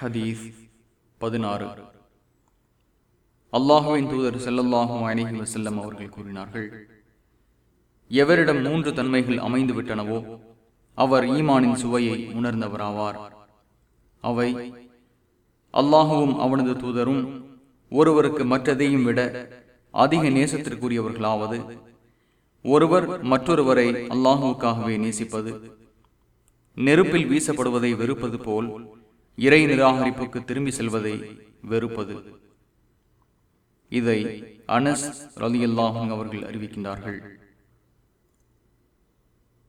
ஹதீஸ் பதினாறு. அல்லாஹுவின் தூதர் செல்லல்லாஹும் அணிஹி வசல்லம் அவர்கள் கூறினார்கள் எவரிடம் மூன்று தன்மைகள் அமைந்து விட்டனவோ அவர் ஈமானின் சுவையை உணர்ந்தவராவார். அவை அல்லாஹுவும் அவனது தூதரும் ஒருவருக்கு மற்றதையும் விட அதிக நேசத்திற்குரியவர்களாவது ஒருவர் மற்றொருவரை அல்லாஹுவுக்காகவே நேசிப்பது நெருப்பில் வீசப்படுவதை வெறுப்பது போல் இறை நிராகரிப்புக்கு திரும்பி செல்வதை வெறுப்பது. இதை அனஸ் ரலியல்லாஹும் அவர்கள் அறிவிக்கின்றார்கள்.